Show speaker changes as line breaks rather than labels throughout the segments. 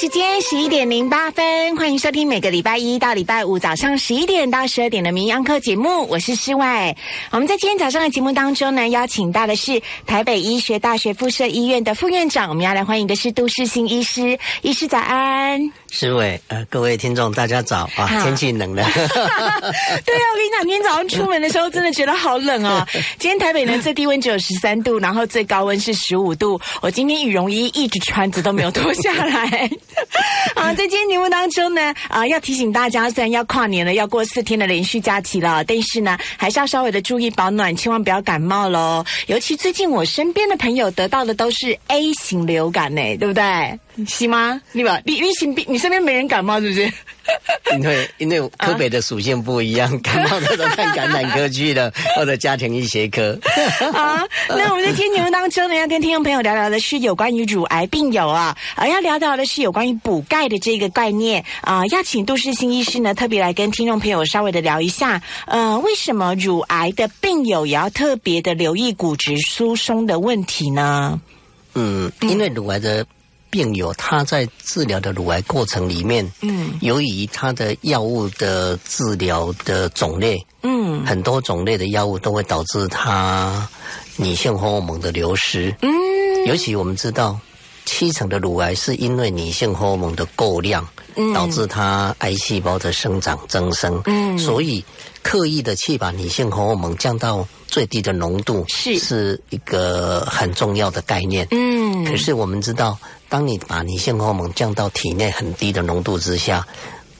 时间十一点零八分，欢迎收听每个礼拜一到礼拜五早上十一点到十二点的民谣课节目，我是诗外。我们在今天早上的节目当中呢，邀请到的是台北医学大学附设医院的副院长，我们要来欢迎的是杜世新医师，医师早安。
诗伟，呃，各位听众大家早啊，天气冷了。对
啊，我跟你讲，今天早上出门的时候真的觉得好冷哦。今天台北呢最低温只有十三度，然后最高温是十五度。我今天羽绒衣一直穿着都没有脱下来。啊，在今天节目当中呢，啊，要提醒大家，虽然要跨年了，要过四天的连续假期了，但是呢，还是要稍微的注意保暖，千万不要感冒喽。尤其最近我身边的朋友得到的都是 A 型流感呢，对不对？是吗？你吧，你你身边你身边没人感冒是不是？
因为 因为科北的属性不一样，感冒的都看感染科去了，或者家庭医学科。
啊，那我们在今天节目当中呢，要跟听众朋友聊聊的是有关于乳癌病友啊，啊要聊到的是有关于补钙的这个概念啊，要请杜世新医师呢特别来跟听众朋友稍微的聊一下，呃，为什么乳癌的病友也要特别的留意骨质疏松的问题呢？
嗯，因为乳癌的。病友他在治疗的乳癌过程里面，嗯，由于他的药物的治疗的种类，嗯，很多种类的药物都会导致他女性荷尔蒙的流失，嗯，尤其我们知道七成的乳癌是因为女性荷尔蒙的过量，嗯，导致他癌细胞的生长增生，嗯，所以刻意的去把女性荷尔蒙降到最低的浓度，是是一个很重要的概念，嗯，可是我们知道。当你把你性荷尔蒙降到体内很低的浓度之下，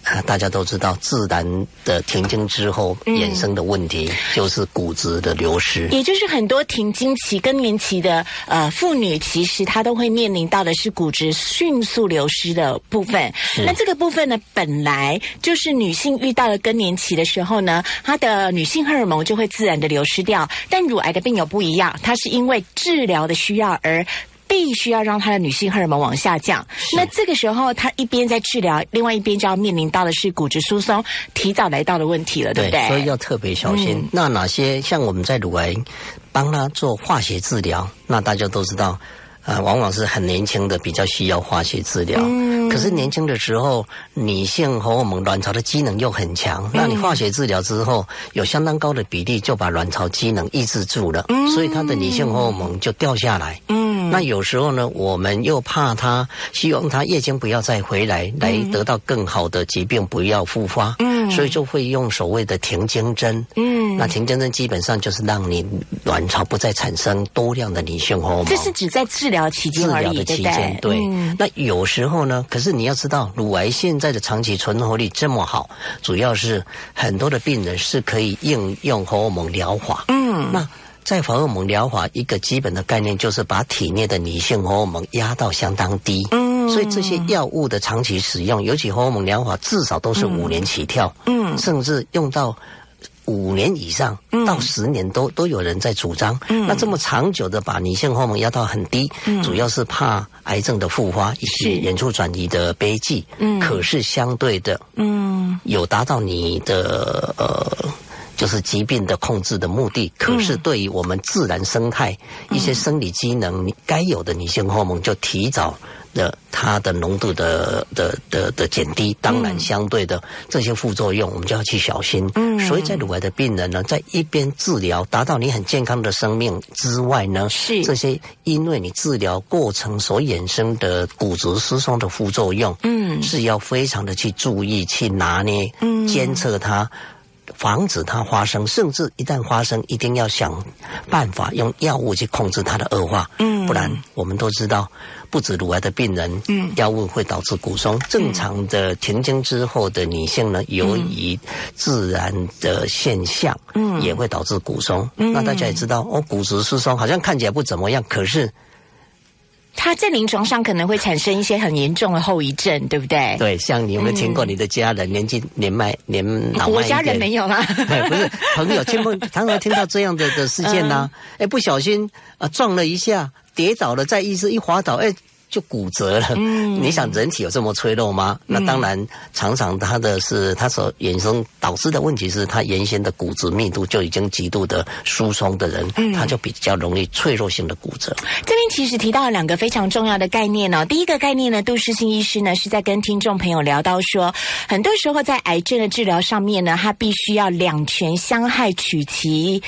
啊，大家都知道，自然的停经之后衍生的问题就是骨质的流失。
也就是很多停经期、更年期的呃妇女，其实她都会面临到的是骨质迅速流失的部分。那这个部分呢，本来就是女性遇到了更年期的时候呢，她的女性荷尔蒙就会自然的流失掉。但乳癌的病友不一样，它是因为治疗的需要而。必须要让他的女性荷尔蒙往下降，那这个时候他一边在治疗，另外一边就要面临到的是骨质疏松提早来到的问题了，对不对？
所以要特别小心。那哪些像我们在乳癌帮他做化学治疗，那大家都知道。啊，往往是很年轻的，比较需要化学治疗。嗯，可是年轻的时候，女性荷尔蒙卵巢的机能又很强，那你化学治疗之后，有相当高的比例就把卵巢机能抑制住了，所以她的女性荷尔蒙就掉下来。嗯，那有时候呢，我们又怕他，希望他夜间不要再回来，来得到更好的疾病不要复发。嗯，所以就会用所谓的停经针。嗯，那停经针基本上就是让你卵巢不再产生多量的女性荷尔蒙。
这是指在治。治疗期间
而已，
对
对？那有时候呢？可是你要知道，乳癌现在的长期存活率这么好，主要是很多的病人是可以应用荷尔蒙疗法。嗯，那在荷尔蒙疗法一个基本的概念就是把体内的女性荷尔蒙压到相当低。嗯，所以这些药物的长期使用，尤其荷尔蒙疗法，至少都是五年起跳。嗯，甚至用到。五年以上到十年都都有人在主张，那这么长久的把女性荷尔蒙压到很低，主要是怕癌症的复发以及远处转移的悲剧。嗯，可是相对的，嗯，有达到你的呃，就是疾病的控制的目的。可是对于我们自然生态一些生理机能该有的女性荷尔蒙就提早。的它的浓度的的的的减低，当然相对的这些副作用，我们就要去小心。嗯，所以在乳癌的病人呢，在一边治疗达到你很健康的生命之外呢，是这些因为你治疗过程所衍生的骨质疏松的副作用，嗯，是要非常的去注意去拿捏，嗯，监测它，防止它发生，甚至一旦发生，一定要想办法用药物去控制它的恶化，嗯，不然我们都知道。不止乳癌的病人，嗯，药物会导致骨松。正常的停经之后的女性呢，由于自然的现象，嗯，也会导致骨松。那大家也知道，哦，骨质疏松好像看起来不怎么样，可是
它在临床上可能会产生一些很严重的后遗症，对不对？
对，像你有没有听过你的家人年纪年迈年老
我家人没有啦，
不是朋友亲朋常常听到这样的的事件呢？哎，不小心啊撞了一下。跌倒了，在医师一滑倒，哎，就骨折了。嗯，你想人体有这么脆弱吗？那当然，常常他的是他所衍生导致的问题是他原先的骨质密度就已经极度的疏松的人，他就比较容易脆弱性的骨折。
这边其实提到了两个非常重要的概念哦。第一个概念呢，杜世新医师呢是在跟听众朋友聊到说，很多时候在癌症的治疗上面呢，他必须要两全相害取其。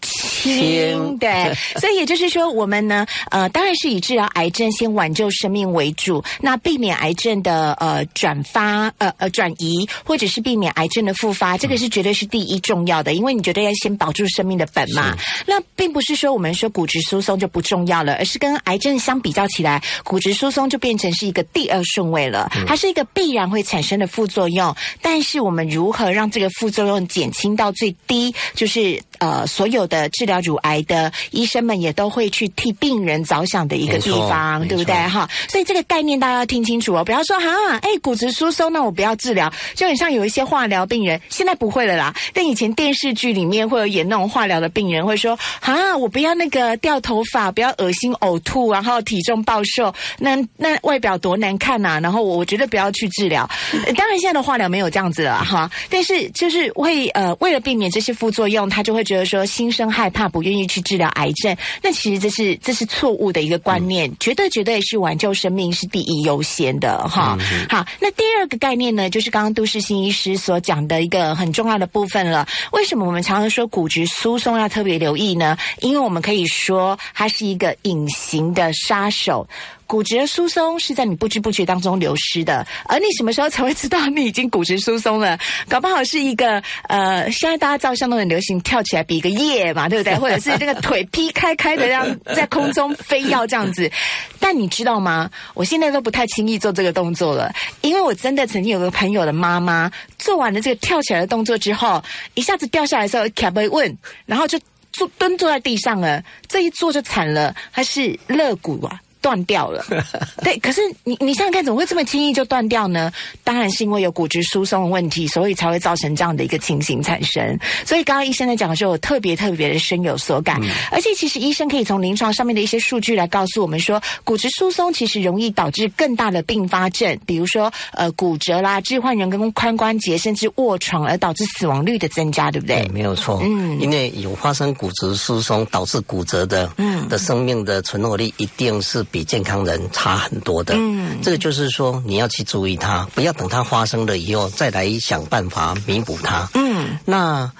轻对，所以也就是说，我们呢，呃，当然是以治疗癌症、先挽救生命为主，那避免癌症的呃转发、呃呃转移，或者是避免癌症的复发，这个是绝对是第一重要的，因为你绝对要先保住生命的本嘛。那并不是说我们说骨质疏松就不重要了，而是跟癌症相比较起来，骨质疏松就变成是一个第二顺位了，它是一个必然会产生的副作用。但是我们如何让这个副作用减轻到最低，就是呃所有的治。疗乳癌的医生们也都会去替病人着想的一个地方，对不对？哈，所以这个概念大家要听清楚哦，不要说哈，哎，骨质疏松，那我不要治疗，就很像有一些化疗病人，现在不会了啦。但以前电视剧里面会有演那种化疗的病人，会说啊，我不要那个掉头发，不要恶心呕吐，然后体重暴瘦，那那外表多难看呐。然后我觉得不要去治疗。当然现在的化疗没有这样子了哈，但是就是为呃为了避免这些副作用，他就会觉得说心生害怕。怕不愿意去治疗癌症，那其实这是这是错误的一个观念，绝对绝对是挽救生命是第一优先的哈。好，那第二个概念呢，就是刚刚都市新医师所讲的一个很重要的部分了。为什么我们常常说骨质疏松要特别留意呢？因为我们可以说它是一个隐形的杀手。骨质疏松是在你不知不觉当中流失的，而你什么时候才会知道你已经骨质疏松了？搞不好是一个呃，现在大家照相都很流行，跳起来比一个耶嘛，对不对？或者是那个腿劈开开的，让在空中飞要这样子。但你知道吗？我现在都不太轻易做这个动作了，因为我真的曾经有个朋友的妈妈做完了这个跳起来的动作之后，一下子掉下来的时候，卡被问，然后就坐蹲坐在地上了，这一坐就惨了，还是肋骨啊。断掉了，对，可是你你想想看，怎么会这么轻易就断掉呢？当然是因为有骨质疏松的问题，所以才会造成这样的一个情形产生。所以刚刚医生在讲的时候，我特别特别的深有所感。而且其实医生可以从临床上面的一些数据来告诉我们说，骨质疏松其实容易导致更大的并发症，比如说呃骨折啦、置换人跟髋关节，甚至卧床而导致死亡率的增加，对不对？
没有错，嗯，因为有发生骨质疏松导致骨折的，嗯，的生命的存活率一定是比。健康人差很多的，嗯，这个就是说你要去注意它，不要等它发生了以后再来想办法弥补它。嗯，那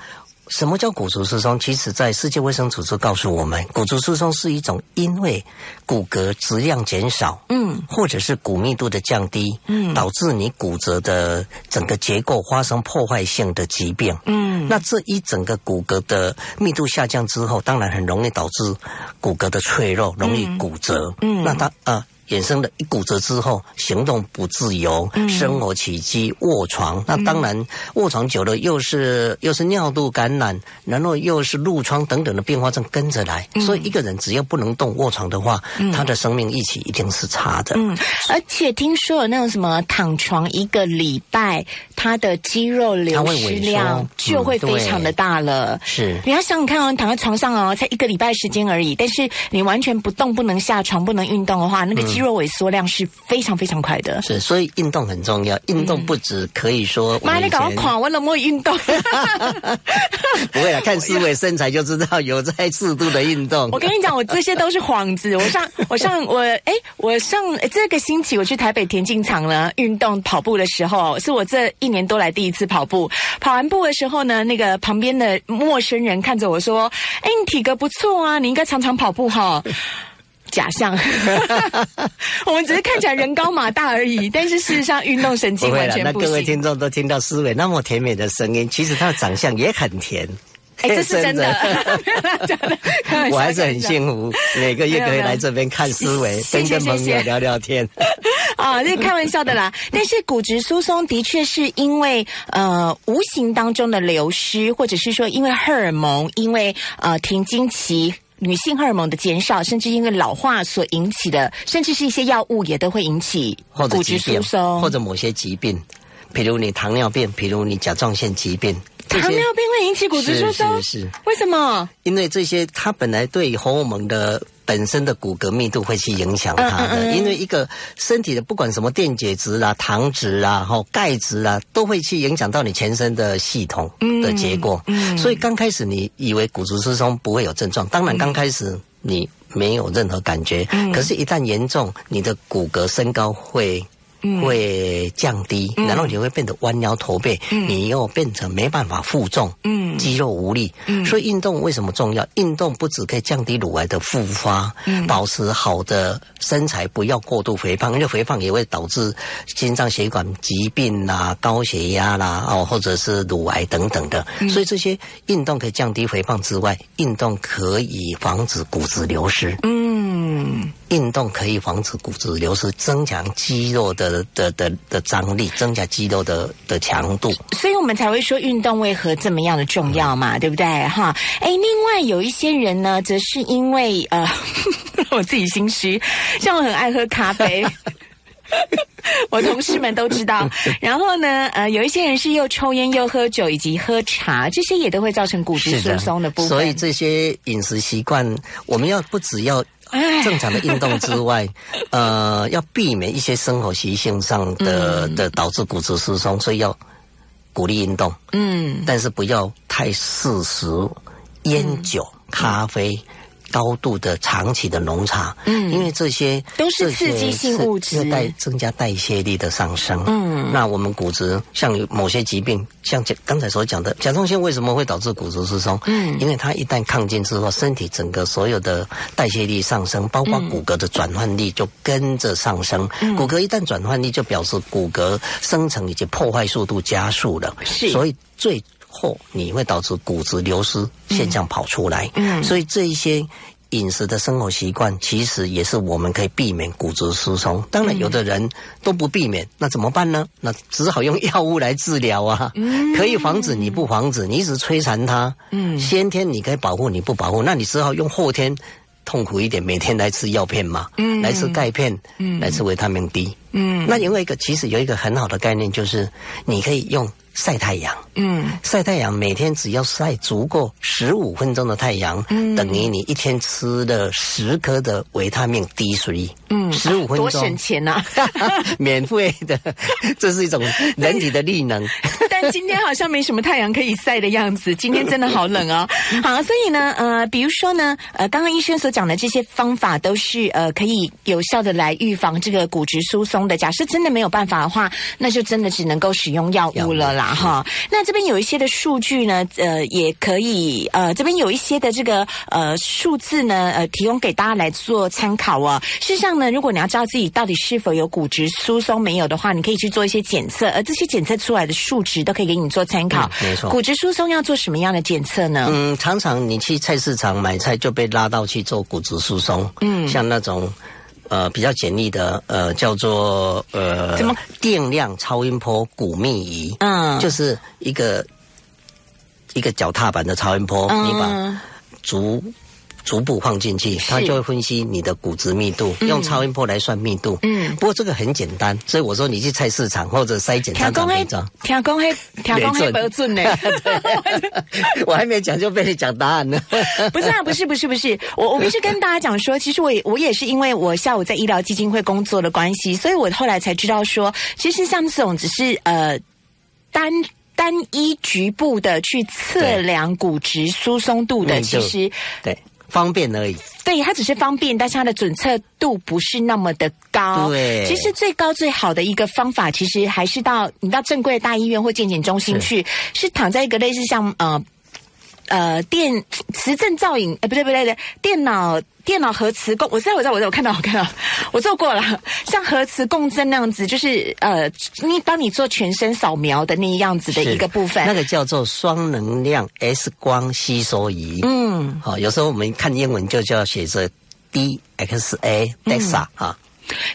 什么叫骨质疏松？其实，在世界卫生组织告诉我们，骨质疏松是一种因为骨骼质量减少，嗯，或者是骨密度的降低，嗯，导致你骨折的整个结构发生破坏性的疾病。嗯，那这一整个骨骼的密度下降之后，当然很容易导致骨骼的脆弱，容易骨折。嗯，那它啊。衍生的一骨折之后，行动不自由，生活起居卧床。那当然，卧床久了又是又是尿路感染，然后又是褥疮等等的并发症跟着来。所以一个人只要不能动卧床的话，他的生命力气一定是差的。嗯，
而且听说有那种什么躺床一个礼拜，他的肌肉流失量就会非常的大了。
是，
你要想想看哦，躺在床上哦，才一个礼拜时间而已，但是你完全不动，不能下床，不能运动的话，那个。肌肉萎缩量是非常非常快的，
是所以运动很重要。运动不止可以说，
妈，你搞垮我了，没运动。
不会啊，看思维身材就知道有在适度的运动。
我跟你讲，我这些都是幌子。我上 我上我哎，我上这个星期我去台北田径场了运动跑步的时候，是我这一年多来第一次跑步。跑完步的时候呢，那个旁边的陌生人看着我说：“哎，你体格不错啊，你应该常常跑步哈。”假象，我们只是看起来人高马大而已，但是事实上运动神经完全不
行。那各位听众都听到思维那么甜美的声音，其实他的长相也很甜。
哎，这是 真的，
我还是很幸福，每个月可以来这边看思维，跟跟朋友聊聊天。
啊，这开玩笑的啦。但是骨质疏松的确是因为呃无形当中的流失，或者是说因为荷尔蒙，因为呃停经期。女性荷尔蒙的减少，甚至因为老化所引起的，甚至是一些药物也都会引起骨质疏松，
或者某些疾病，比如你糖尿病，比如你甲状腺疾病。
糖尿病会引起骨质疏松？
是
为什么？
因为这些它本来对荷尔蒙的本身的骨骼密度会去影响它的，因为一个身体的不管什么电解质啊、糖质啊、后钙质啊，都会去影响到你全身的系统的结果。所以刚开始你以为骨质疏松不会有症状，当然刚开始你没有任何感觉，可是，一旦严重，你的骨骼身高会。会降低，然后你会变得弯腰驼背，你又变成没办法负重，肌肉无力。所以运动为什么重要？运动不只可以降低乳癌的复发，保持好的身材，不要过度肥胖，因为肥胖也会导致心脏血管疾病啦、高血压啦，哦，或者是乳癌等等的。所以这些运动可以降低肥胖之外，运动可以防止骨质流失。嗯，运动可以防止骨质流失，增强肌肉的。的的的张力，增加肌肉的的强度，
所以我们才会说运动为何这么样的重要嘛，对不对？哈，哎，另外有一些人呢，则是因为呃，我自己心虚，像我很爱喝咖啡，我同事们都知道。然后呢，呃，有一些人是又抽烟又喝酒以及喝茶，这些也都会造成骨质疏松的部分。
所以这些饮食习惯，我们要不只要。正常的运动之外，呃，要避免一些生活习性上的的导致骨质疏松，所以要鼓励运动。嗯，但是不要太嗜食烟酒咖啡。高度的长期的浓茶，嗯，因为这些
都是刺激性物质，
带增加代谢力的上升，嗯，那我们骨质像某些疾病，像刚才所讲的甲状腺为什么会导致骨质疏松？嗯，因为它一旦亢进之后，身体整个所有的代谢力上升，包括骨骼的转换力就跟着上升。骨骼一旦转换力，就表示骨骼生成以及破坏速度加速了，是，所以最。后你会导致骨质流失现象跑出来，嗯，所以这一些饮食的生活习惯，其实也是我们可以避免骨质疏松。当然，有的人都不避免，那怎么办呢？那只好用药物来治疗啊。嗯，可以防止你不防止，你一直摧残它。嗯，先天你可以保护你不保护，那你只好用后天痛苦一点，每天来吃药片嘛，嗯，来吃钙片，嗯，来吃维他命 D。嗯，那另外一个其实有一个很好的概念，就是你可以用。晒太阳，嗯，晒太阳，每天只要晒足够十五分钟的太阳，嗯，等于你一天吃了十颗的维他命 D 水，嗯，十五分钟
多省钱呐，
免费的，这是一种人体的力能。
但今天好像没什么太阳可以晒的样子，今天真的好冷哦。好，所以呢，呃，比如说呢，呃，刚刚医生所讲的这些方法都是呃可以有效的来预防这个骨质疏松的。假设真的没有办法的话，那就真的只能够使用药物了啦。哈，那这边有一些的数据呢，呃，也可以，呃，这边有一些的这个呃数字呢，呃，提供给大家来做参考哦。事实上呢，如果你要知道自己到底是否有骨质疏松没有的话，你可以去做一些检测，而这些检测出来的数值都可以给你做参考。
没错，
骨质疏松要做什么样的检测呢？
嗯，常常你去菜市场买菜就被拉到去做骨质疏松。嗯，像那种。呃，比较简易的，呃，叫做呃，
什么
电量超音波骨密仪，嗯，就是一个一个脚踏板的超音波，你把足。逐步放进去，它就会分析你的骨质密度，用超音波来算密度。嗯，不过这个很简单，所以我说你去菜市场或者筛检查厂那
种。听讲黑，听讲黑不准呢。
我还没讲就被你讲答案了。
不是啊，不是，不是，不是。我我必须跟大家讲说，其实我也我也是因为我下午在医疗基金会工作的关系，所以我后来才知道说，其实像这种只是呃单单一局部的去测量骨质疏松度的，其实
对。方便而已，
对，它只是方便，但是它的准测度不是那么的高。
对，
其实最高最好的一个方法，其实还是到你到正规的大医院或健检中心去，是躺在一个类似像呃。呃，电磁振造影，哎，不对不对的，电脑电脑核磁共，我知道我知道我知道，我看到我看到，我做过了，像核磁共振那样子，就是呃，你帮你做全身扫描的那样子的一个部分，
那个叫做双能量 S 光吸收仪，嗯，好，有时候我们看英文就叫写着 DXA DEXA 啊。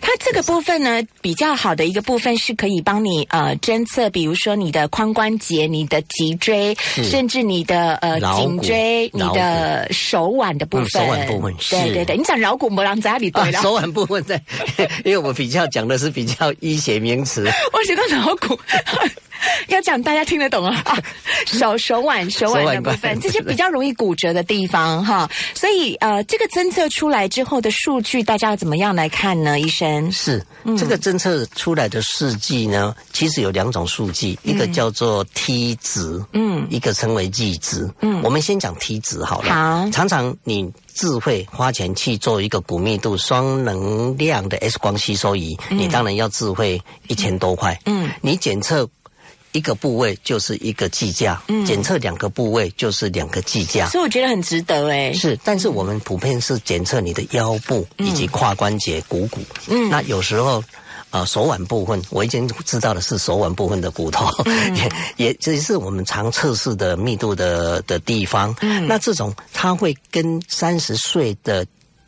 它这个部分呢，比较好的一个部分是可以帮你呃侦测，比如说你的髋关节、你的脊椎，甚至你的呃颈椎、你的手腕的部分。
手腕部分，
对对对，你讲桡骨膜囊在哪里？对了，
手腕部分在，因为我比较讲的是比较医学名词。
我觉得桡骨。要讲大家听得懂啊，啊 手手腕手腕的部分，这些比较容易骨折的地方哈。所以呃，这个侦测出来之后的数据，大家要怎么样来看呢？医生，
是这个侦测出来的试剂呢，其实有两种数据，一个叫做 T 值，
嗯
一个称为 G 值。
嗯
我们先讲 T 值好了。
好
常常你智慧花钱去做一个骨密度双能量的 X 光吸收仪，你当然要智慧一千多块。
嗯，
你检测一个部位就是一个计价，
嗯
检测两个部位就是两个计价。
所以我觉得很值得哎。
是，但是我们普遍是检测你的腰部以及胯关节股骨。
嗯
那有时候。啊，手腕部分我已经知道的是手腕部分的骨头，
嗯
也也这是我们常测试的密度的的地方。
嗯
那这种它会跟三十岁的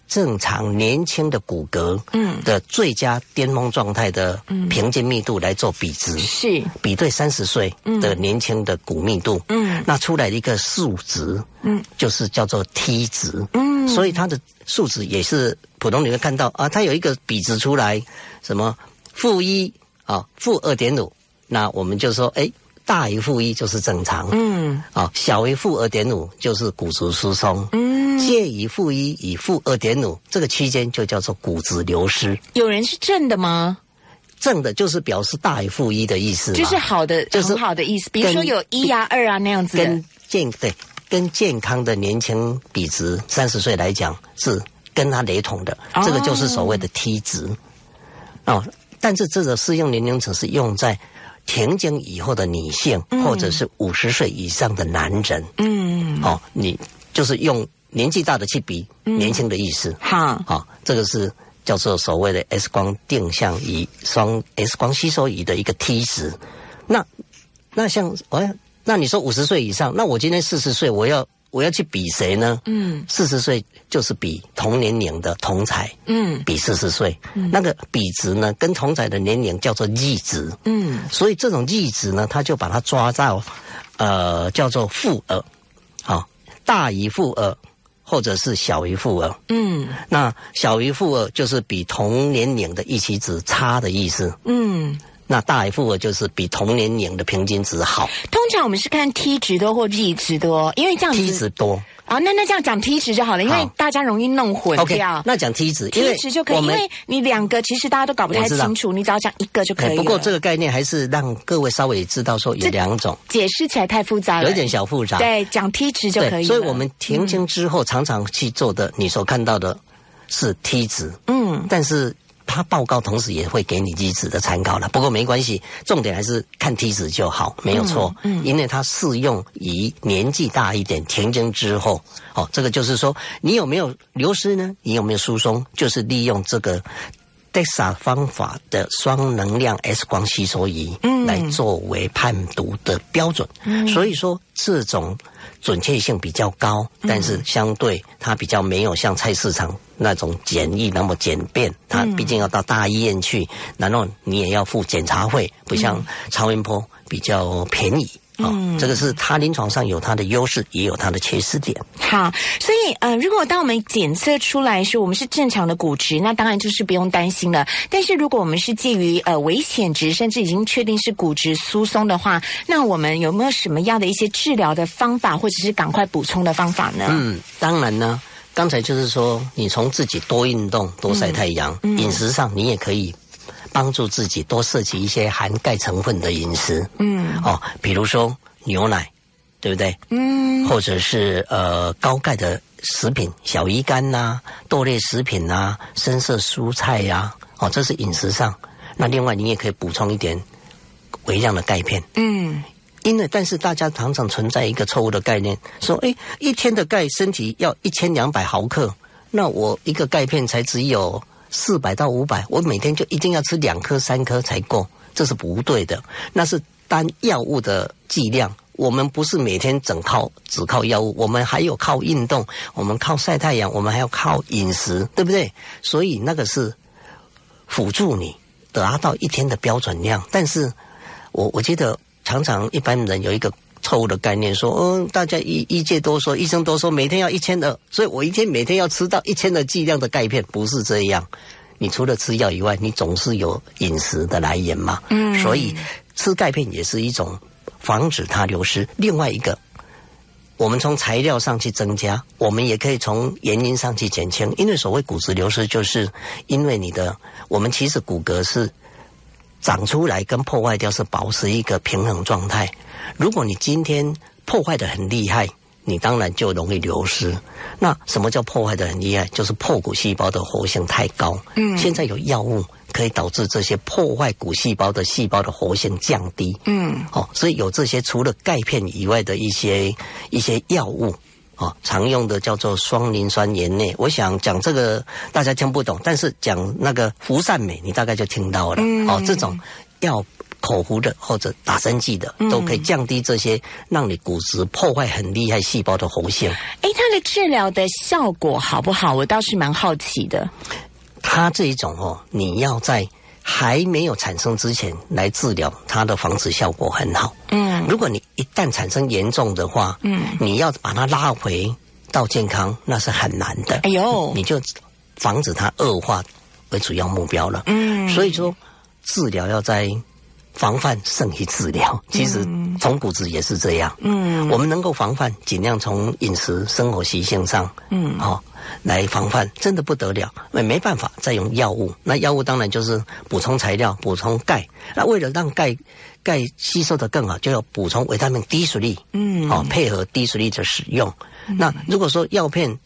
正常年轻的骨骼
嗯。
的最佳巅峰状态的平均密度来做比值。
是，
比对三十岁的年轻的骨密度，
嗯。
那出来的一个数值，
嗯，
就是叫做 T 值，
嗯。
所以它的数值也是普通你会看到啊，它有一个比值出来，什么负一啊，负二点五，那我们就说，哎，大于负一就是正常，
嗯。
啊，小于负二点五就是骨质疏松，
嗯，
介于负一以负二点五这个区间就叫做骨质流失，
有人是正的吗？
正的就是表示大于负一的意思，
就是好的，
就是
很好的意思。比如说有一呀、二啊那样子的
跟。健对跟健康的年轻比值，三十岁来讲是跟它雷同的，
哦
这个就是所谓的 T 值哦。但是这个适用年龄层是用在停经以后的女性，或者是五十岁以上的男人。
嗯，
哦，你就是用年纪大的去比年轻的意思。
好，
好、这个是叫做所谓的 S 光定向仪双 S 光吸收仪的一个 T 值。那那像哎，那你说五十岁以上，那我今天四十岁，我要我要去比谁呢？
嗯。
四十岁就是比同年龄的同才，
嗯。
比四十岁，那个比值呢，跟同才的年龄叫做 Z 值。
嗯。
所以这种 Z 值呢，他就把它抓到呃叫做负二，好、大于负二，或者是小于负二。
嗯
那小于负二就是比同年龄的预期值差的意思，
嗯。
那大于负二就是比同年龄的平均值好
通常我们是看 T 值多或 G 值多，因为这样
，T
子
值多。
啊，那那这样讲梯值就好了，因为大家容易弄混掉。
那讲梯值，因
T 值就可以，因为你两个其实大家都搞不太清楚，你只要讲一个就可以了。
哎不过这个概念还是让各位稍微知道说有两种，
解释起来太复杂了，
有一点小复杂。
对，讲梯值就可以了。
所以我们停经之后常常去做的，你所看到的是 T 值，
嗯
但是它报告同时也会给你机子的参考了。不过没关系，重点还是看梯子就好，没有错。
嗯嗯
因为它适用于年纪大一点停经之后。哦，这个就是说你有没有流失呢？你有没有疏松？就是利用这个。DEXA 方法的双能量 X 光吸收仪，
嗯
来作为判读的标准。所以说这种准确性比较高，但是相对它比较没有像菜市场那种简易那么简便。它毕竟要到大医院去，然后你也要付检查费，不像超音波比较便宜。哦，这个是它临床上有它的优势，也有它的缺失点。
好，所以呃，如果当我们检测出来说我们是正常的骨质，那当然就是不用担心了。但是如果我们是介于呃危险值，甚至已经确定是骨质疏松的话，那我们有没有什么样的一些治疗的方法，或者是赶快补充的方法呢？
嗯，当然呢，刚才就是说，你从自己多运动、多晒太阳，饮食上你也可以帮助自己多摄取一些含钙成分的饮食。
嗯
哦，比如说牛奶，对不对？
嗯
或者是呃高钙的食品，小鱼干呐、豆类食品呐、深色蔬菜呀、哦，这是饮食上。那另外你也可以补充一点微量的钙片。
嗯
因为，但是大家常常存在一个错误的概念，说，哎，一天的钙身体要一千两百毫克，那我一个钙片才只有四百到五百，我每天就一定要吃两颗、三颗才够，这是不对的。那是单药物的剂量，我们不是每天整靠只靠药物，我们还有靠运动，我们靠晒太阳，我们还要靠饮食，对不对？所以那个是辅助你达到一天的标准量，但是我我觉得常常一般人有一个错误的概念，说，嗯，大家医医界都说，医生都说每天要一千二，所以我一天每天要吃到一千的剂量的钙片，不是这样。你除了吃药以外，你总是有饮食的来源嘛。
嗯
所以吃钙片也是一种防止它流失。另外一个，我们从材料上去增加，我们也可以从原因上去减轻。因为所谓骨质流失，就是因为你的我们其实骨骼是长出来跟破坏掉是保持一个平衡状态。如果你今天破坏的很厉害，你当然就容易流失。那什么叫破坏的很厉害？就是破骨细胞的活性太高。嗯，现在有药物可以导致这些破坏骨细胞的细胞的活性降低。嗯，哦，所以有这些除了钙片以外的一些一些药物，哦，常用的叫做双磷酸盐类。我想讲这个大家听不懂，但是讲那个氟善美，你大概就听到了。哦，这种药。口服的或者打针剂的，都可以降低这些让你骨质破坏很厉害细胞的活性。
哎，它的治疗的效果好不好？我倒是蛮好奇的。
它这一种哦，你要在还没有产生之前来治疗，它的防止效果很好。嗯，如果你一旦产生严重的话，嗯，你要把它拉回到健康，那是很难的。哎呦，你就防止它恶化为主要目标了。嗯，所以说治疗要在。防范胜于治疗，其实从骨质也是这样。嗯，我们能够防范，尽量从饮食、生活习性上，嗯，好来防范，真的不得了。那没办法，再用药物。那药物当然就是补充材料，补充钙。那为了让钙钙吸收的更好，就要补充维他命 D 水粒。嗯，好配合 D 水粒的使用。那如果说药片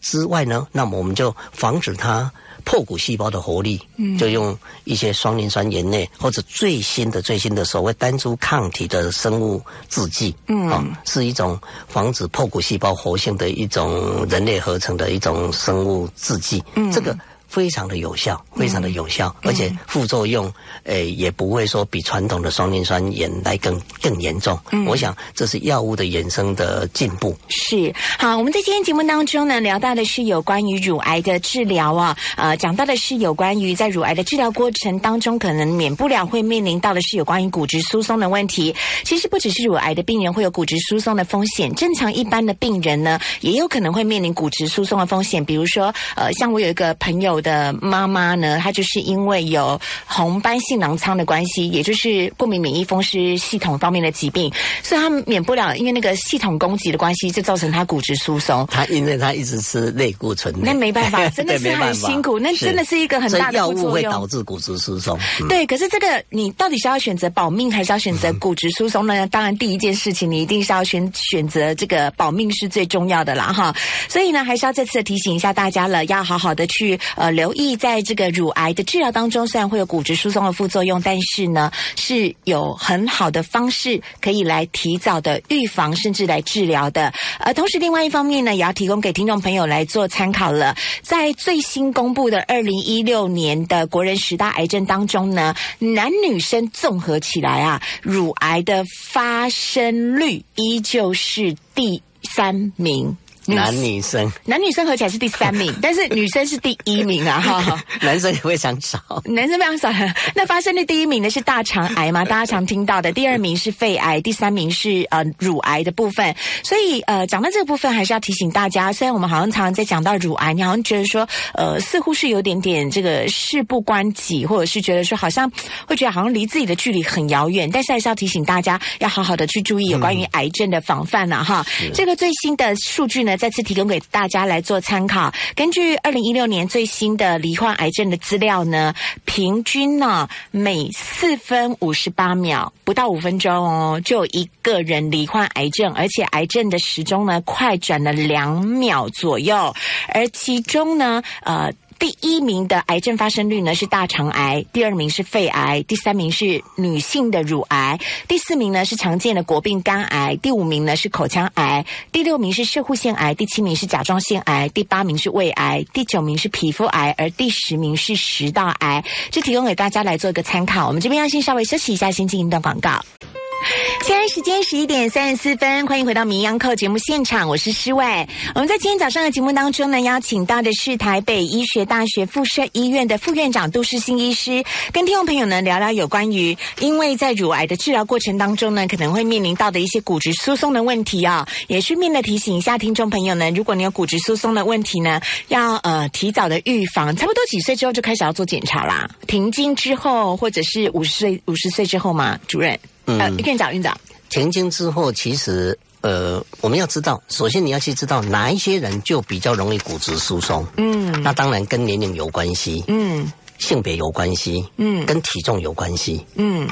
之外呢，那么我们就防止它。破骨细胞的活力，就用一些双磷酸盐类或者最新的最新的所谓单株抗体的生物制剂，嗯。啊，是一种防止破骨细胞活性的一种人类合成的一种生物制剂，嗯。这个。非常的有效，非常的有效，而且副作用，诶，也不会说比传统的双磷酸盐来更更严重。嗯，我想这是药物的衍生的进步。
是好，我们在今天节目当中呢，聊到的是有关于乳癌的治疗啊，呃，讲到的是有关于在乳癌的治疗过程当中，可能免不了会面临到的是有关于骨质疏松的问题。其实不只是乳癌的病人会有骨质疏松的风险，正常一般的病人呢，也有可能会面临骨质疏松的风险。比如说，呃，像我有一个朋友。的妈妈呢，她就是因为有红斑性囊疮的关系，也就是过敏免疫风湿系统方面的疾病，所以她免不了因为那个系统攻击的关系，就造成她骨质疏松。
她因为她一直吃类固醇，
那没办法，真的是很辛苦，那真的是一个很大的副作
用，会导致骨质疏松。
对，可是这个你到底是要选择保命，还是要选择骨质疏松呢？当然，第一件事情你一定是要选选择这个保命是最重要的啦，哈。所以呢，还是要再次提醒一下大家了，要好好的去呃。留意，在这个乳癌的治疗当中，虽然会有骨质疏松的副作用，但是呢，是有很好的方式可以来提早的预防，甚至来治疗的。呃，同时，另外一方面呢，也要提供给听众朋友来做参考了。在最新公布的二零一六年的国人十大癌症当中呢，男女生综合起来啊，乳癌的发生率依旧是第三名。
男女生，
男女生合起来是第三名，但是女生是第一名啊！哈，
男生也非常少，
男生非常少。那发生的第一名呢是大肠癌嘛？大家常听到的。第二名是肺癌，第三名是呃乳癌的部分。所以呃，讲到这个部分，还是要提醒大家，虽然我们好像常常在讲到乳癌，你好像觉得说呃似乎是有点点这个事不关己，或者是觉得说好像会觉得好像离自己的距离很遥远，但是还是要提醒大家，要好好的去注意有关于癌症的防范呐！哈，这个最新的数据呢？再次提供给大家来做参考。根据二零一六年最新的罹患癌症的资料呢，平均呢每四分五十八秒，不到五分钟哦，就有一个人罹患癌症，而且癌症的时钟呢快转了两秒左右，而其中呢，呃。第一名的癌症发生率呢是大肠癌，第二名是肺癌，第三名是女性的乳癌，第四名呢是常见的国病肝癌，第五名呢是口腔癌，第六名是射护腺癌，第七名是甲状腺癌，第八名是胃癌，第九名是皮肤癌，而第十名是食道癌。这提供给大家来做一个参考。我们这边要先稍微休息一下，先进一段广告。现在时间十一点三十四分，欢迎回到《名央扣》节目现场，我是诗伟。我们在今天早上的节目当中呢，邀请到的是台北医学大学附设医院的副院长杜世新医师，跟听众朋友呢聊聊有关于因为在乳癌的治疗过程当中呢，可能会面临到的一些骨质疏松的问题啊，也顺便的提醒一下听众朋友呢，如果你有骨质疏松的问题呢，要呃提早的预防，差不多几岁之后就开始要做检查啦，停经之后或者是五十岁五十岁之后嘛，主任。呃，院长，院长，
停经之后，其实呃，我们要知道，首先你要去知道哪一些人就比较容易骨质疏松。嗯，那当然跟年龄有关系。嗯，性别有关系。嗯，跟体重有关系。嗯，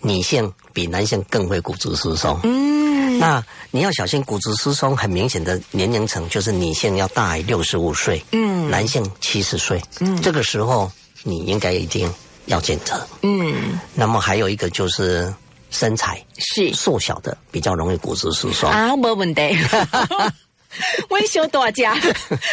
女性比男性更会骨质疏松。嗯，那你要小心骨质疏松，很明显的年龄层就是女性要大于六十五岁。嗯，男性七十岁。嗯，这个时候你应该一定。要检测，嗯，那么还有一个就是身材
是
瘦小的比较容易骨质疏松
啊，没问题。维修多家，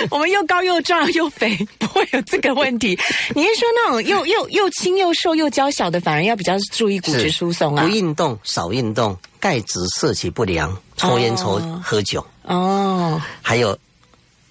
我们又高又壮又肥，不会有这个问题。你是说那种又又又轻又瘦又娇小的，反而要比较注意骨质疏松啊？
不运动，少运动，钙质摄取不良，抽烟抽喝酒哦，还有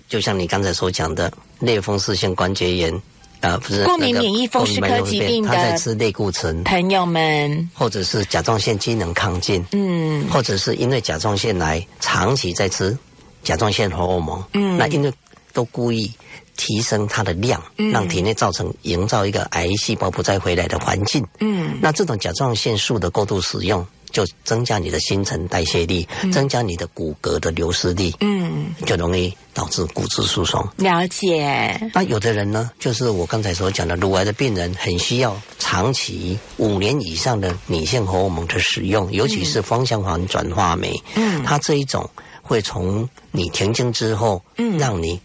就像你刚才所讲的类风湿性关节炎。啊，不是
过敏免疫风湿科疾病的，他
在吃类固醇，
朋友们，
或者是甲状腺机能亢进，嗯，或者是因为甲状腺癌长期在吃甲状腺荷尔蒙，嗯，那因为都故意提升它的量，让体内造成营造一个癌细胞不再回来的环境，嗯，那这种甲状腺素的过度使用。就增加你的新陈代谢力，增加你的骨骼的流失力，嗯，就容易导致骨质疏松。
了解。
那有的人呢，就是我刚才所讲的，乳癌的病人很需要长期五年以上的女性荷尔蒙的使用，尤其是芳香环转化酶。嗯，它这一种会从你停经之后，嗯，让你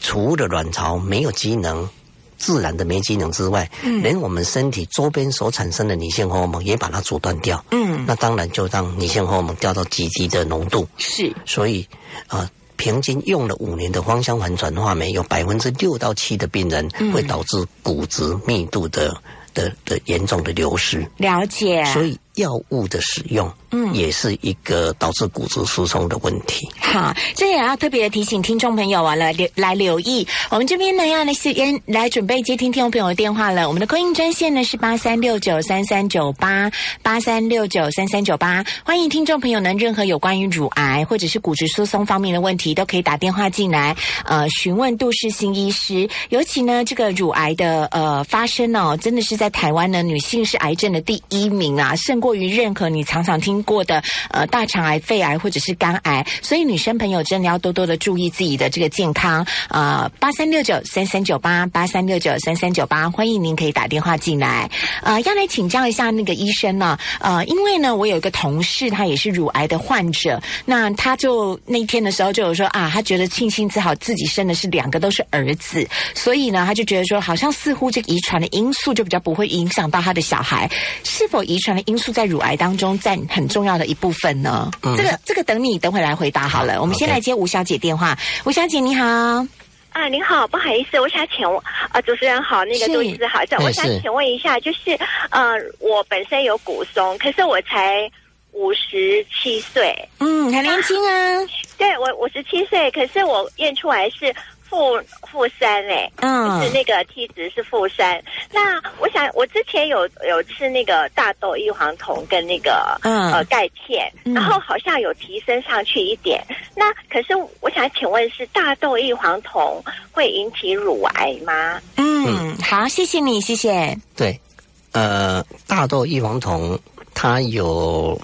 除了卵巢没有机能。自然的酶机能之外，连我们身体周边所产生的女性荷尔蒙也把它阻断掉。嗯，那当然就让女性荷尔蒙掉到极低的浓度。
是，
所以啊，平均用了五年的芳香环转化酶，有百分之六到七的病人会导致骨质密度的。的的严重的流失，
了解。
所以药物的使用，嗯，也是一个导致骨质疏松的问题。
好，这也要特别的提醒听众朋友啊，来留来留意。我们这边呢，要来先来准备接听听众朋友的电话了。我们的空音专线呢是八三六九三三九八八三六九三三九八，欢迎听众朋友呢，任何有关于乳癌或者是骨质疏松方面的问题，都可以打电话进来，呃，询问杜世新医师。尤其呢，这个乳癌的呃发生哦，真的是。在台湾呢，女性是癌症的第一名啊，胜过于任何你常常听过的呃大肠癌、肺癌或者是肝癌。所以女生朋友真的要多多的注意自己的这个健康啊！八三六九三三九八八三六九三三九八，欢迎您可以打电话进来。呃，要来请教一下那个医生呢？呃，因为呢，我有一个同事，他也是乳癌的患者，那他就那天的时候就有说啊，他觉得庆幸自好自己生的是两个都是儿子，所以呢，他就觉得说，好像似乎这遗传的因素就比较。不会影响到他的小孩，是否遗传的因素在乳癌当中占很重要的一部分呢？这个这个等你等会来回答好了。我们先来接吴小姐电话。吴小姐你好，
啊您好，不好意思，我想请问啊主持人好，那个杜医师好，我想请问一下，就是呃我本身有骨松，可是我才五十七岁，
嗯，很年轻啊。
对我五十七岁，可是我验出来是。负负三哎，嗯，就是那个 T 值是负三。那我想，我之前有有吃那个大豆异黄酮跟那个呃钙片，然后好像有提升上去一点。那可是我想请问，是大豆异黄酮会引起乳癌吗？
嗯，好，谢谢你，谢谢。
对，呃，大豆异黄酮它有。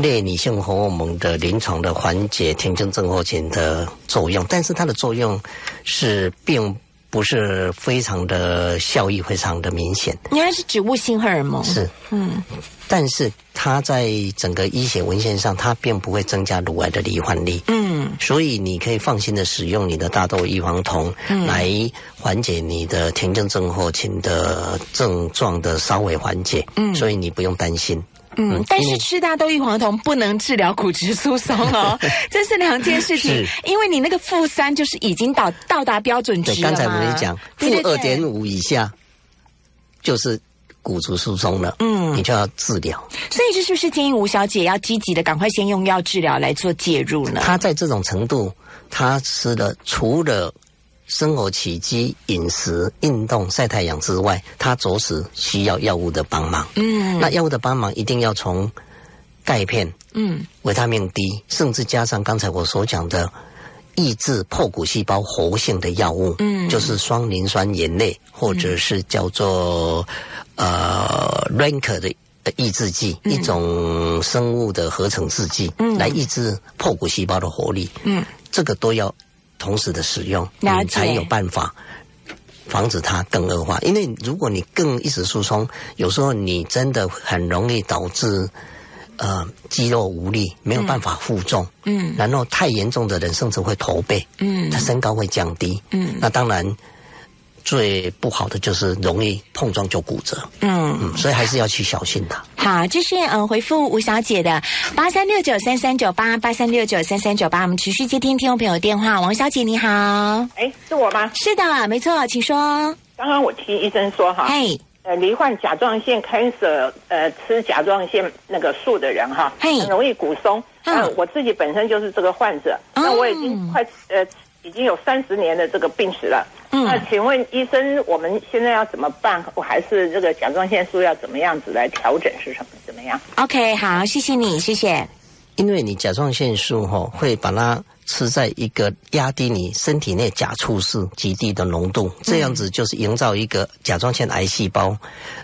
类女性荷尔蒙的临床的缓解停经症候群的作用，但是它的作用是并不是非常的效益非常的明显。
应该是植物性荷尔蒙
是，嗯，但是它在整个医学文献上，它并不会增加乳癌的罹患率。嗯，所以你可以放心的使用你的大豆异黄酮来缓解你的停经症候群的症状的稍微缓解。嗯，所以你不用担心。
嗯，但是吃大豆异黄酮不能治疗骨质疏松哦，这是两件事情。因为你那个负三就是已经到到达标准值了
刚才我跟你讲，负二点五以下就是。骨质疏松了，嗯，你就要治疗。
所以这是不是建议吴小姐要积极的赶快先用药治疗来做介入呢？
她在这种程度，她吃了除了生活起居、饮食、运动、晒太阳之外，它着实需要药物的帮忙。嗯，那药物的帮忙一定要从钙片、嗯，维他命 D，甚至加上刚才我所讲的。抑制破骨细胞活性的药物，嗯，就是双磷酸盐类，或者是叫做呃 Ranker 的抑制剂，一种生物的合成制剂，嗯，来抑制破骨细胞的活力，嗯，这个都要同时的使用，你才有办法防止它更恶化。因为如果你更一直疏松，有时候你真的很容易导致。呃，肌肉无力，没有办法负重，嗯，然后太严重的人甚至会驼背，嗯，他身高会降低，嗯，那当然最不好的就是容易碰撞就骨折，嗯嗯，所以还是要去小心它。
好，这是嗯回复吴小姐的八三六九三三九八八三六九三三九八，我们持续接听听众朋友电话。王小姐你好，
哎，是我吗？
是的，没错，请说。
刚刚我听医生说哈，嘿。呃，罹患甲状腺 cancer，呃，吃甲状腺那个素的人哈，很容易骨松。嗯，我自己本身就是这个患者，那我已经快呃已经有三十年的这个病史了。嗯，那请问医生，我们现在要怎么办？我还是这个甲状腺素要怎么样子来调整？是什么？怎么样
？OK，好，谢谢你，谢谢。
因为你甲状腺素哈会把它。吃在一个压低你身体内甲促式极低的浓度，这样子就是营造一个甲状腺癌细胞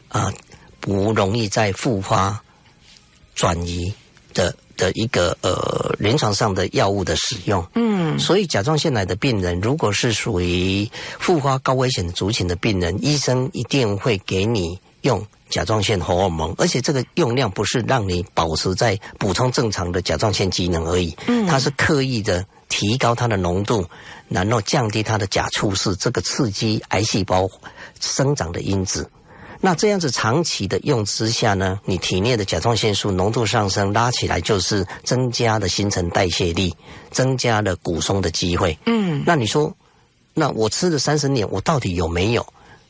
啊不容易再复发转移的的一个呃临床上的药物的使用。嗯，所以甲状腺癌的病人，如果是属于复发高危险的族群的病人，医生一定会给你用。甲状腺荷尔蒙，而且这个用量不是让你保持在补充正常的甲状腺机能而已，嗯，它是刻意的提高它的浓度，然后降低它的甲促式这个刺激癌细胞生长的因子。那这样子长期的用之下呢，你体内的甲状腺素浓度上升，拉起来就是增加的新陈代谢力，增加了骨松的机会。嗯，那你说，那我吃了三十年，我到底有没有？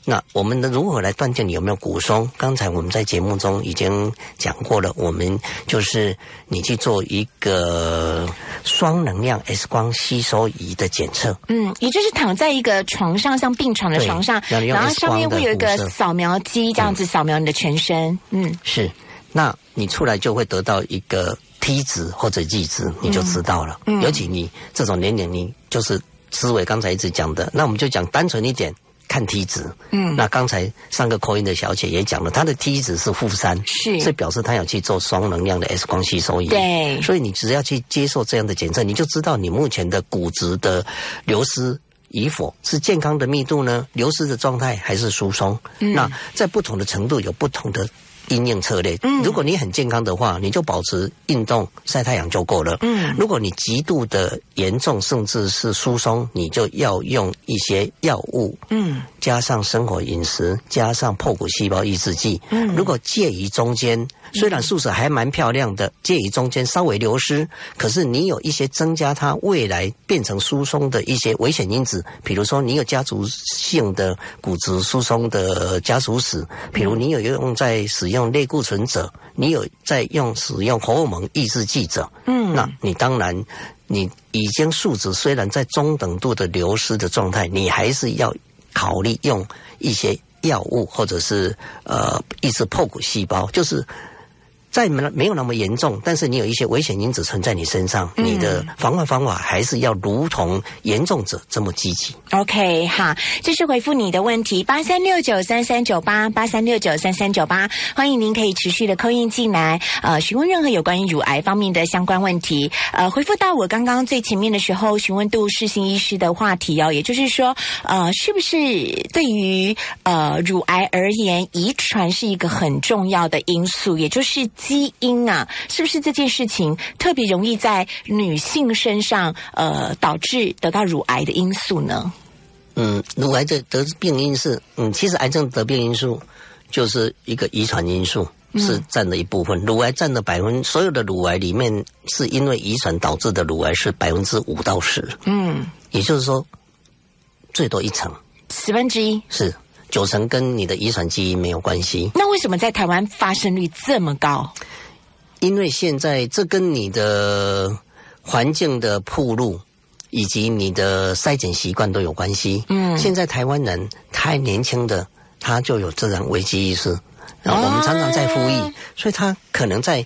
那我们的如何来断定你有没有骨松？刚才我们在节目中已经讲过了，我们就是你去做一个双能量 X 光吸收仪的检测。
嗯，也就是躺在一个床上，像病床的床上，然后上面会有一个扫描机，这样子扫描你的全身。
嗯，是。那你出来就会得到一个 T 值或者 G 值，你就知道了。嗯，尤其你这种年龄，你就是思维刚才一直讲的，那我们就讲单纯一点。看梯值，嗯，那刚才上个口音的小姐也讲了，她的梯值是负三，
是，
是表示她要去做双能量的 X 光吸收仪，
对，
所以你只要去接受这样的检测，你就知道你目前的骨质的流失与否，是健康的密度呢，流失的状态还是疏松，那在不同的程度有不同的。应用策略，嗯如果你很健康的话，你就保持运动、晒太阳就够了。嗯，如果你极度的严重，甚至是疏松，你就要用一些药物。嗯，加上生活饮食，加上破骨细胞抑制剂。嗯，如果介于中间。虽然素色还蛮漂亮的，介于中间稍微流失，可是你有一些增加它未来变成疏松的一些危险因子，比如说你有家族性的骨质疏松的家族史，比如你有用在使用类固醇者，你有在用使用荷尔蒙抑制剂者，嗯，那你当然你已经数值虽然在中等度的流失的状态，你还是要考虑用一些药物或者是呃抑制破骨细胞，就是。在没没有那么严重，但是你有一些危险因子存在你身上，你的防范方法还是要如同严重者这么积极。
OK，好，这是回复你的问题，八三六九三三九八八三六九三三九八，欢迎您可以持续的扣印进来，呃，询问任何有关于乳癌方面的相关问题。呃，回复到我刚刚最前面的时候，询问杜世新医师的话题哦，也就是说，呃，是不是对于呃乳癌而言，遗传是一个很重要的因素，也就是。基因啊，是不是这件事情特别容易在女性身上呃导致得到乳癌的因素呢？
嗯，乳癌的得病因是嗯，其实癌症得病因素就是一个遗传因素是占了一部分。乳癌占了百分所有的乳癌里面，是因为遗传导致的乳癌是百分之五到十。嗯，也就是说最多一层，
十分之一
是。九成跟你的遗传基因没有关系。
那为什么在台湾发生率这么高？
因为现在这跟你的环境的铺路以及你的筛检习惯都有关系。嗯，现在台湾人太年轻的，他就有这样危机意识。然后我们常常在呼吁，所以他可能在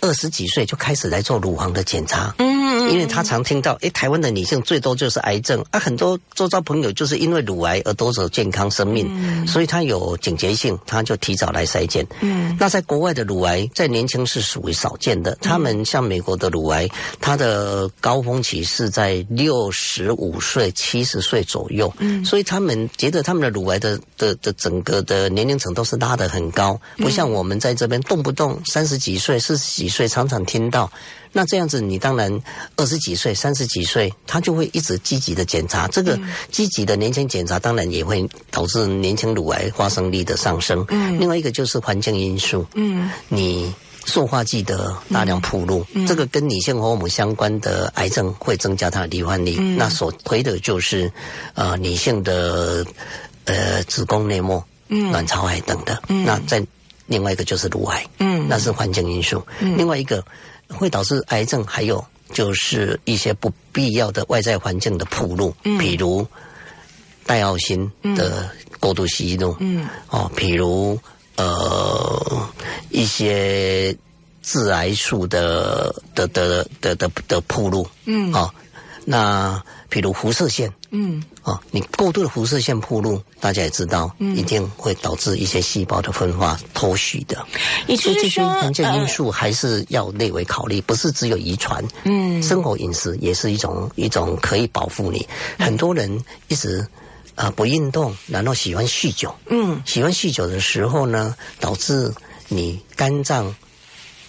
二十几岁就开始来做乳房的检查。嗯。因为他常听到，哎，台湾的女性最多就是癌症啊，很多周遭朋友就是因为乳癌而夺走健康生命，所以他有警觉性，他就提早来筛检。嗯，那在国外的乳癌在年轻是属于少见的，他们像美国的乳癌，它的高峰期是在六十五岁、七十岁左右，嗯，所以他们觉得他们的乳癌的的的整个的年龄层都是拉得很高，不像我们在这边动不动三十几岁、四十几岁，常常听到。那这样子，你当然二十几岁、三十几岁，他就会一直积极的检查。这个积极的年轻检查，当然也会导致年轻乳癌发生率的上升。嗯，另外一个就是环境因素。嗯，你塑化剂的大量铺路，这个跟女性荷尔蒙相关的癌症会增加它的罹患率。那所推的就是呃女性的呃子宫内膜、卵巢癌等的。那在另外一个就是乳癌。嗯，那是环境因素。另外一个。会导致癌症，还有就是一些不必要的外在环境的铺路，比如戴奥辛的过度吸入，嗯，哦，比如呃一些致癌素的的的的的的铺路，嗯，哦，那比如辐射线，嗯。哦，你过度的辐射线铺路，大家也知道，一定会导致一些细胞的分化脱序的。
所以
这些环境因素还是要列为考虑，不是只有遗传。嗯，生活饮食也是一种一种可以保护你。很多人一直啊不运动，然后喜欢酗酒。嗯，喜欢酗酒的时候呢，导致你肝脏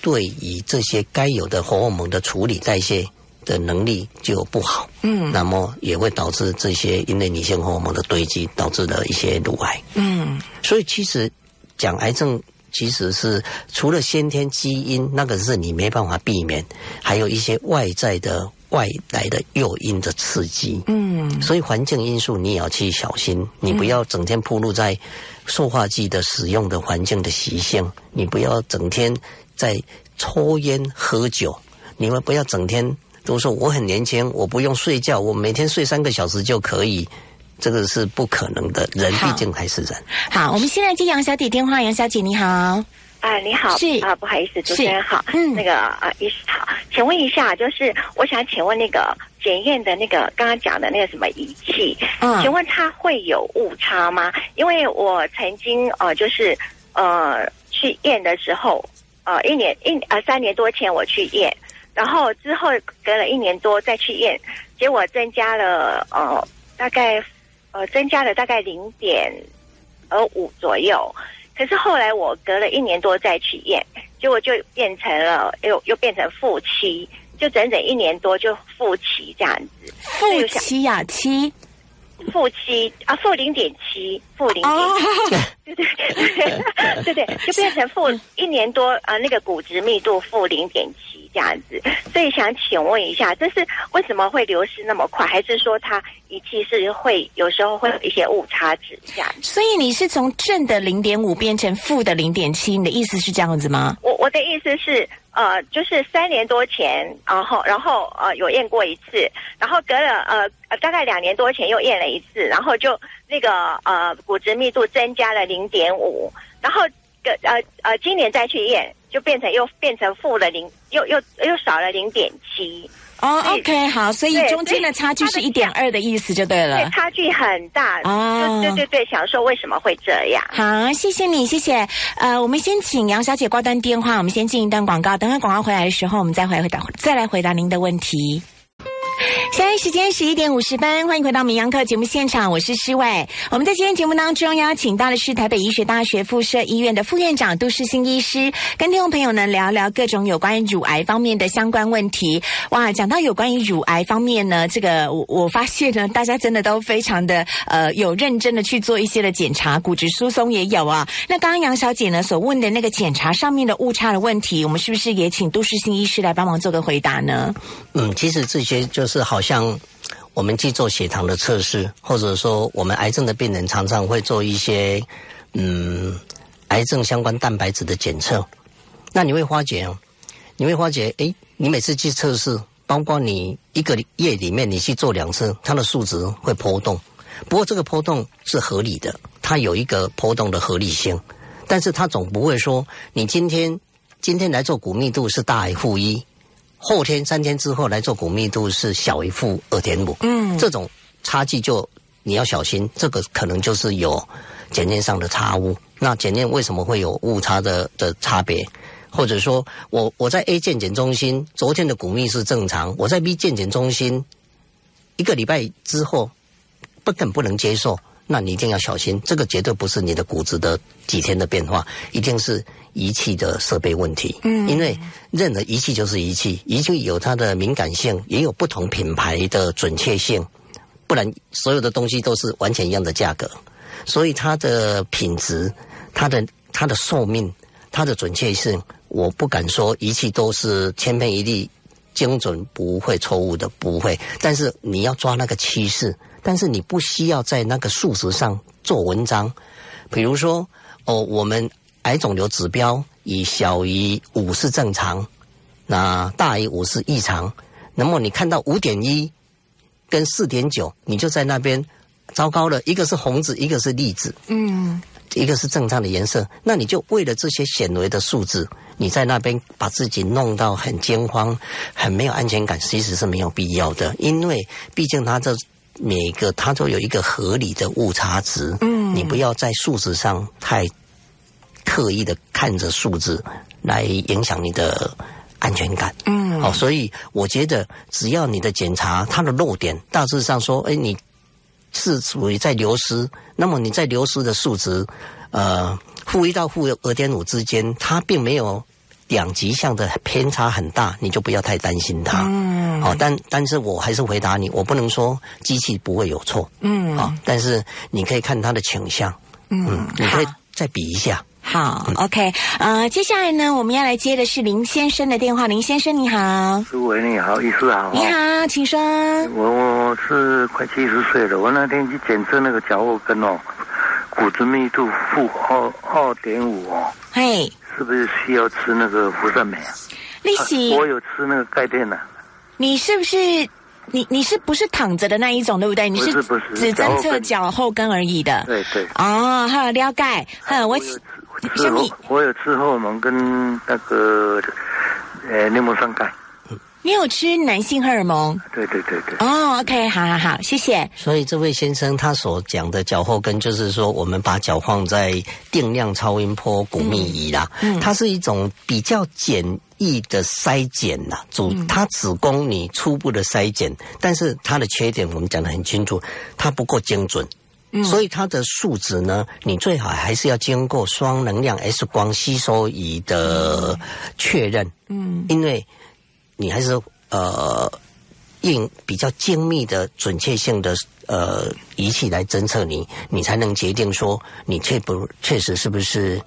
对于这些该有的荷尔蒙的处理代谢。的能力就不好，嗯，那么也会导致这些因为女性荷尔蒙的堆积导致的一些乳癌，嗯，所以其实讲癌症其实是除了先天基因那个是你没办法避免，还有一些外在的外来的诱因的刺激，嗯，所以环境因素你也要去小心，你不要整天暴露在塑化剂的使用的环境的习性，你不要整天在抽烟喝酒，你们不要整天。都说我很年轻，我不用睡觉，我每天睡三个小时就可以，这个是不可能的。人毕竟还是人。
好，我们现在接杨小姐电话，杨小姐你好。
啊，你好。是啊，不好意思，主持人好。嗯。那个啊，医师好，请问一下，就是我想请问那个检验的那个刚刚讲的那个什么仪器，嗯，请问它会有误差吗？因为我曾经呃，就是呃去验的时候，呃，一年一呃三年多前我去验。然后之后隔了一年多再去验，结果增加了呃大概呃增加了大概零点呃五左右。可是后来我隔了一年多再去验，结果就变成了 又又变成负七，就整整一年多就负七这样子。
负七呀七。
负七啊，负零点七，负零点，对对对对对，就变成负 一年多啊，那个骨质密度负零点七这样子，所以想请问一下，这是为什么会流失那么快？还是说它仪器是会有时候会有一些误差值这样？
所以你是从正的零点五变成负的零点七，你的意思是这样子吗？
我我的意思是。呃，就是三年多前，然后，然后呃，有验过一次，然后隔了呃大概两年多前又验了一次，然后就那个呃骨质密度增加了零点五，然后个呃呃今年再去验，就变成又变成负了零，又又又少了零点七。
哦，OK，好，所以中间的差距是一点二的意思就对了，
对，差距很大哦，对对对，想说为什么会这样？
好，谢谢你，谢谢。呃，我们先请杨小姐挂断电话，我们先进一段广告，等会广告回来的时候，我们再回回答，再来回答您的问题。现在时间十一点五十分，欢迎回到《名扬课》节目现场，我是施伟。我们在今天节目当中邀请到的是台北医学大学附设医院的副院长杜世新医师，跟听众朋友呢聊聊各种有关于乳癌方面的相关问题。哇，讲到有关于乳癌方面呢，这个我我发现呢，大家真的都非常的呃有认真的去做一些的检查，骨质疏松也有啊。那刚刚杨小姐呢所问的那个检查上面的误差的问题，我们是不是也请杜世新医师来帮忙做个回答呢？
嗯，其实这些就是好。好像我们去做血糖的测试，或者说我们癌症的病人常常会做一些嗯癌症相关蛋白质的检测，那你会发觉，你会发觉哎，你每次去测试，包括你一个月里面你去做两次，它的数值会波动。不过这个波动是合理的，它有一个波动的合理性，但是它总不会说你今天今天来做骨密度是大于负一。后天三天之后来做骨密度是小于负二点五，嗯，这种差距就你要小心，这个可能就是有检验上的差误。那检验为什么会有误差的的差别？或者说我我在 A 健检中心昨天的骨密是正常，我在 B 健检中心一个礼拜之后不肯不能接受。那你一定要小心，这个绝对不是你的骨质的几天的变化，一定是仪器的设备问题。嗯，因为任何仪器就是仪器，仪器有它的敏感性，也有不同品牌的准确性，不然所有的东西都是完全一样的价格，所以它的品质、它的它的寿命、它的准确性，我不敢说仪器都是千篇一律、精准不会错误的，不会。但是你要抓那个趋势。但是你不需要在那个数值上做文章，比如说哦，我们癌肿瘤指标以小于五是正常，那大于五是异常。那么你看到五点一跟四点九，你就在那边糟糕了，一个是红字，一个是绿字，嗯，一个是正常的颜色。那你就为了这些显微的数字，你在那边把自己弄到很惊慌、很没有安全感，其实是没有必要的，因为毕竟它这。每个它都有一个合理的误差值，嗯，你不要在数值上太刻意的看着数字来影响你的安全感，嗯，好，所以我觉得只要你的检查它的漏点大致上说，哎，你是属于在流失，那么你在流失的数值，呃，负一到负二点五之间，它并没有。两极项的偏差很大，你就不要太担心它。嗯，好，但但是我还是回答你，我不能说机器不会有错。嗯，啊，但是你可以看它的倾向。嗯，你可以再比一下。
好，OK，呃，接下来呢，我们要来接的是林先生的电话。林先生，你好。
诸位你好，医师好。
你好，请说。
我我是快七十岁了，我那天去检测那个脚后跟哦，骨质密度负二二点五哦。嘿。是不是需要吃那个福善梅啊？
利息，
我有吃那个钙片呢。
你是不是你你是不是躺着的那一种对不对？你
是不是
只侦测脚后跟而已的？
对对。
哦，哈，了解。哈，我
吃后我有吃荷尔蒙跟那个呃内膜酸钙。
你有吃男性荷尔蒙？
对对对对。哦
，OK，好好好，谢谢。
所以这位先生他所讲的脚后跟，就是说我们把脚放在定量超音波骨密仪啦，嗯它是一种比较简易的筛检啦，主它只供你初步的筛检，但是它的缺点我们讲的很清楚，它不够精准，所以它的数值呢，你最好还是要经过双能量 X 光吸收仪的确认，嗯，因为。你还是呃用比较精密的准确性的呃仪器来侦测你，你才能决定说你确不确实是不是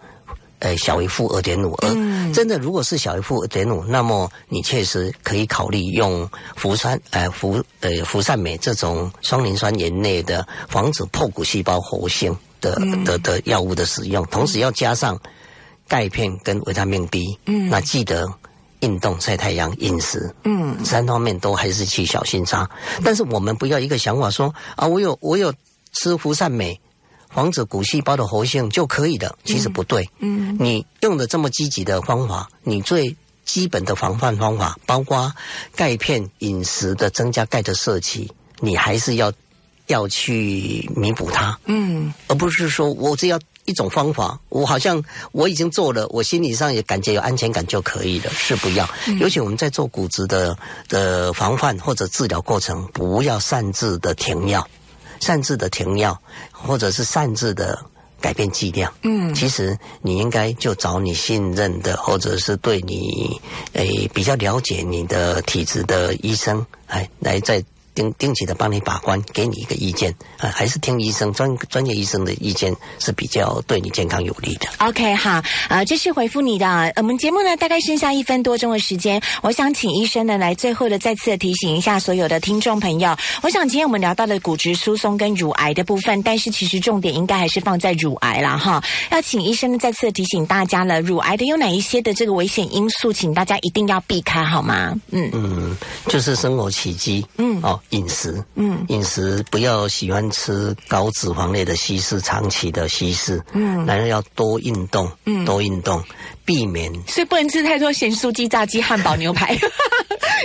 呃小于负二点五。嗯，真的如果是小于负二点五，那么你确实可以考虑用氟酸呃氟呃氟善美这种双磷酸盐类的防止破骨细胞活性的的的药物的使用，同时要加上钙片跟维他命 B。嗯，那记得。运动、晒太阳、饮食，嗯，三方面都还是去小心差。但是我们不要一个想法说啊，我有我有吃福善美，防止骨细胞的活性就可以的。其实不对，嗯，你用的这么积极的方法，你最基本的防范方法，包括钙片饮食的增加钙的摄取，你还是要要去弥补它，嗯，而不是说我只要。一种方法，我好像我已经做了，我心理上也感觉有安全感就可以了，是不要。尤其我们在做骨质的的防范或者治疗过程，不要擅自的停药，擅自的停药，或者是擅自的改变剂量。嗯，其实你应该就找你信任的，或者是对你诶比较了解你的体质的医生，来来在。定定期的帮你把关，给你一个意见啊，还是听医生专专业医生的意见是比较对你健康有利的。
OK，好，呃，这是回复你的。我们节目呢大概剩下一分多钟的时间，我想请医生呢来最后的再次的提醒一下所有的听众朋友。我想今天我们聊到了骨质疏松跟乳癌的部分，但是其实重点应该还是放在乳癌了哈。要请医生再次提醒大家了，乳癌的有哪一些的这个危险因素，请大家一定要避开好吗？
嗯嗯，就是生活起居，嗯哦，饮食，嗯。饮食不要喜欢吃高脂肪类的西式，长期的西式，嗯，然后要多运动，嗯。多运动，避免，
所以不能吃太多咸酥鸡、炸鸡、汉堡、牛排。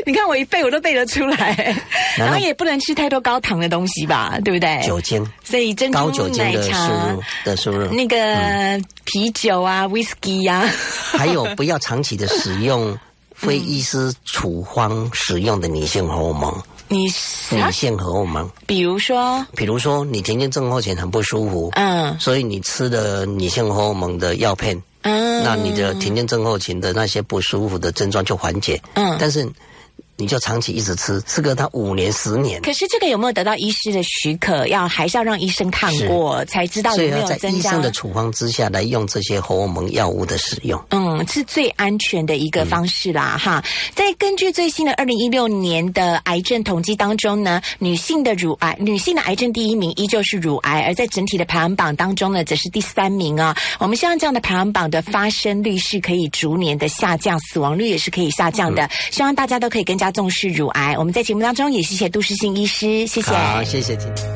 你看我一背我都背得出来，然后也不能吃太多高糖的东西吧，对不对？
酒精，
所以珍珠奶茶
的输入，
那个啤酒啊、whisky 呀，
还有不要长期的使用非医师处方使用的女性荷尔蒙。
女
女性荷尔蒙，
比如说，
比如说你停经症候群很不舒服，嗯，所以你吃的女性荷尔蒙的药片，嗯，那你的停经症候群的那些不舒服的症状就缓解，嗯，但是。你就长期一直吃，吃个他五年十年。
可是这个有没有得到医师的许可？要还是要让医生看过才知道有没有增加？
在医生的处方之下来用这些荷尔蒙药物的使用，
嗯，是最安全的一个方式啦，哈。在根据最新的二零一六年的癌症统计当中呢，女性的乳癌，女性的癌症第一名依旧是乳癌，而在整体的排行榜当中呢，则是第三名啊。我们希望这样的排行榜的发生率是可以逐年的下降，死亡率也是可以下降的。希望大家都可以跟。要重视乳癌，我们在节目当中也谢谢杜世新医师，谢谢，
好，谢谢。